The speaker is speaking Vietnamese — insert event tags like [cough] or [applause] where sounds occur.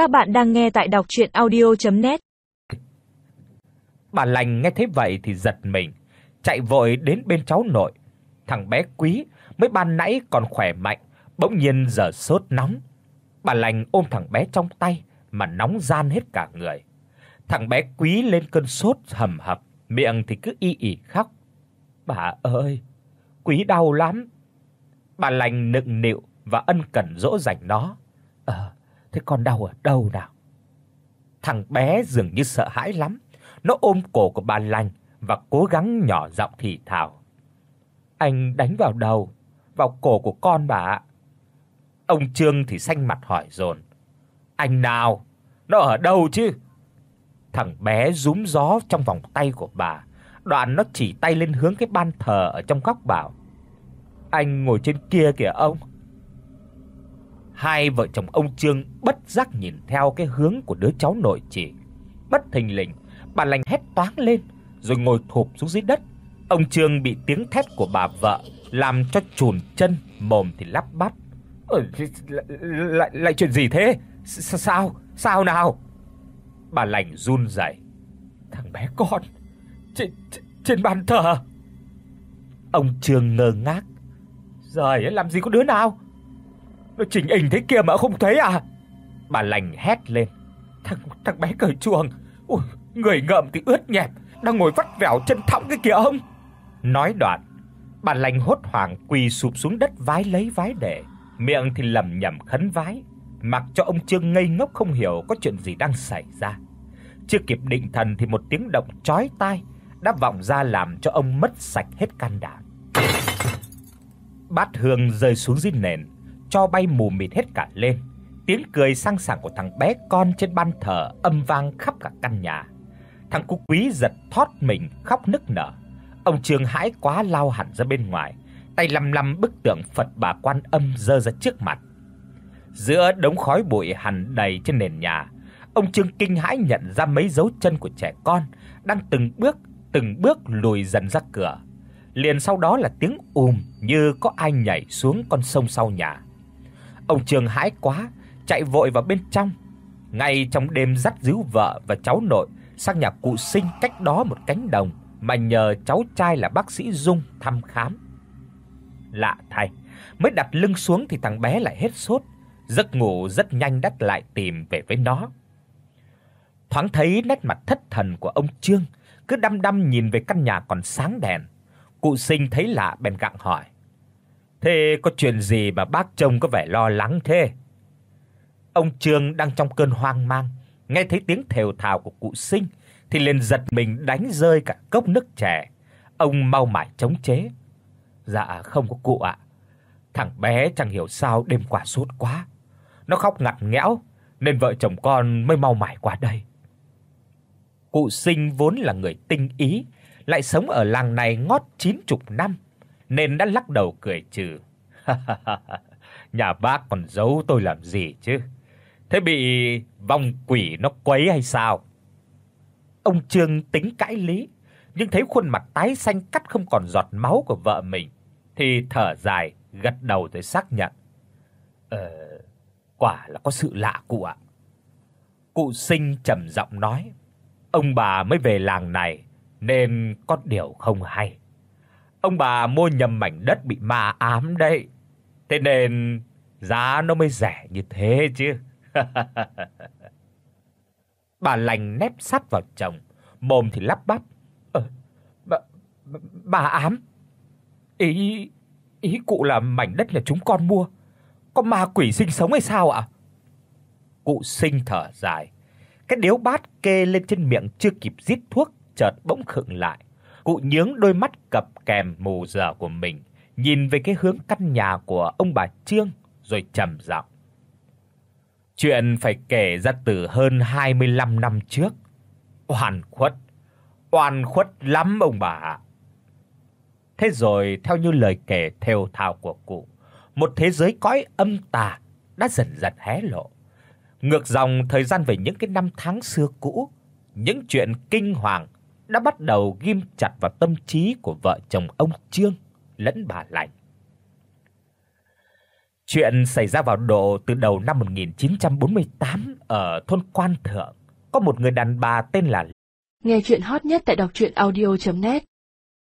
Các bạn đang nghe tại đọc audio net Bà lành nghe thấy vậy thì giật mình, chạy vội đến bên cháu nội. Thằng bé Quý mới ban nãy còn khỏe mạnh, bỗng nhiên giờ sốt nóng. Bà lành ôm thằng bé trong tay mà nóng gian hết cả người. Thằng bé Quý lên cơn sốt hầm hập, miệng thì cứ y ỉ khóc. "Bà ơi, Quý đau lắm." Bà lành nựng nịu và ân cần dỗ dành nó. Thế con đau ở đâu nào?" Thằng bé dường như sợ hãi lắm, nó ôm cổ của bà lành và cố gắng nhỏ giọng thì thào. "Anh đánh vào đầu, vào cổ của con bà ạ." Ông Trương thì xanh mặt hỏi dồn. "Anh nào? Nó ở đâu chứ?" Thằng bé rúm gió trong vòng tay của bà, đoạn nó chỉ tay lên hướng cái ban thờ ở trong góc bảo: "Anh ngồi trên kia kìa ông." Hai vợ chồng ông Trương bất giác nhìn theo cái hướng của đứa cháu nội chỉ. Bất thình lình, bà lành hét toáng lên rồi ngồi thụp xuống dưới đất. Ông Trương bị tiếng thét của bà vợ làm cho chùn chân, mồm thì lắp bắp. "Ơ lại lại chuyện gì thế? Sao? Sao nào?" Bà lành run rẩy. "Thằng bé con trên trên bàn thờ." Ông Trương ngơ ngác. "Giời làm gì có đứa nào? Nó chỉnh ảnh thế kia mà không thấy à?" Bà lành hét lên. "Thằng thằng bé cởi chuồng. ui, người ngậm thì ướt nhẹp, đang ngồi vắt vẻo chân thõng cái kìa ông." Nói đoạn, bà lành hốt hoảng quỳ sụp xuống đất vái lấy vái để, miệng thì lẩm nhẩm khấn vái, mặc cho ông Trương ngây ngốc không hiểu có chuyện gì đang xảy ra. Chưa kịp định thần thì một tiếng động chói tai đã vọng ra làm cho ông mất sạch hết can đảm. Bát hương rơi xuống dưới nền, cho bay mù mịt hết cả lên. Tiếng cười sang sảng của thằng bé con trên ban thờ âm vang khắp cả căn nhà. Thằng Cú Quý giật thót mình khóc nức nở. Ông Trương hãi quá lao hẳn ra bên ngoài, tay lăm lăm bức tượng Phật Bà Quan Âm giơ ra trước mặt. Giữa đống khói bụi hằn đầy trên nền nhà, ông Trương kinh hãi nhận ra mấy dấu chân của trẻ con đang từng bước, từng bước lùi dần ra cửa. Liền sau đó là tiếng ùm như có ai nhảy xuống con sông sau nhà. Ông Trương hãi quá, chạy vội vào bên trong. Ngay trong đêm dắt díu vợ và cháu nội sang nhà cụ Sinh cách đó một cánh đồng mà nhờ cháu trai là bác sĩ Dung thăm khám. Lạ thay, mới đặt lưng xuống thì thằng bé lại hết sốt, giấc ngủ rất nhanh đắt lại tìm về với nó. Thoáng thấy nét mặt thất thần của ông Trương, cứ đăm đăm nhìn về căn nhà còn sáng đèn. Cụ Sinh thấy lạ bèn gặng hỏi: "Thế có chuyện gì mà bác trông có vẻ lo lắng thế?" Ông Trương đang trong cơn hoang mang, nghe thấy tiếng thều thào của cụ Sinh thì liền giật mình đánh rơi cả cốc nước chè. Ông mau mải chống chế. "Dạ không có cụ ạ. Thằng bé chẳng hiểu sao đêm qua sốt quá. Nó khóc ngặt nghẽo nên vợ chồng con mới mau mải qua đây." Cụ Sinh vốn là người tinh ý, lại sống ở làng này ngót 90 năm nên đã lắc đầu cười trừ. [laughs] Nhà bác còn giấu tôi làm gì chứ? Thế bị vong quỷ nó quấy hay sao? Ông Trương tính cãi lý, nhưng thấy khuôn mặt tái xanh cắt không còn giọt máu của vợ mình thì thở dài, gật đầu rồi xác nhận. Ờ, quả là có sự lạ cụ ạ. Cụ Sinh trầm giọng nói, ông bà mới về làng này nên có điều không hay. Ông bà mua nhầm mảnh đất bị ma ám đấy. Thế nên giá nó mới rẻ như thế chứ. [laughs] bà lành nép sát vào chồng, mồm thì lắp bắp. "Ờ, bà, bà ám? Ý ý cụ là mảnh đất là chúng con mua, có ma quỷ sinh sống hay sao ạ?" Cụ Sinh thở dài, cái điếu bát kê lên trên miệng chưa kịp rít thuốc chợt bỗng khựng lại. Cụ nhướng đôi mắt cặp kèm mù dở của mình, nhìn về cái hướng căn nhà của ông bà Trương rồi trầm giọng. Chuyện phải kể ra từ hơn 25 năm trước. Oan khuất, oan khuất lắm ông bà. Thế rồi theo như lời kể thêu thào của cụ, một thế giới cõi âm tà đã dần dần hé lộ. Ngược dòng thời gian về những cái năm tháng xưa cũ, những chuyện kinh hoàng đã bắt đầu ghim chặt vào tâm trí của vợ chồng ông Trương lẫn bà Lành. Chuyện xảy ra vào độ từ đầu năm 1948 ở thôn Quan Thượng. Có một người đàn bà tên là Nghe truyện hot nhất tại doctruyenaudio.net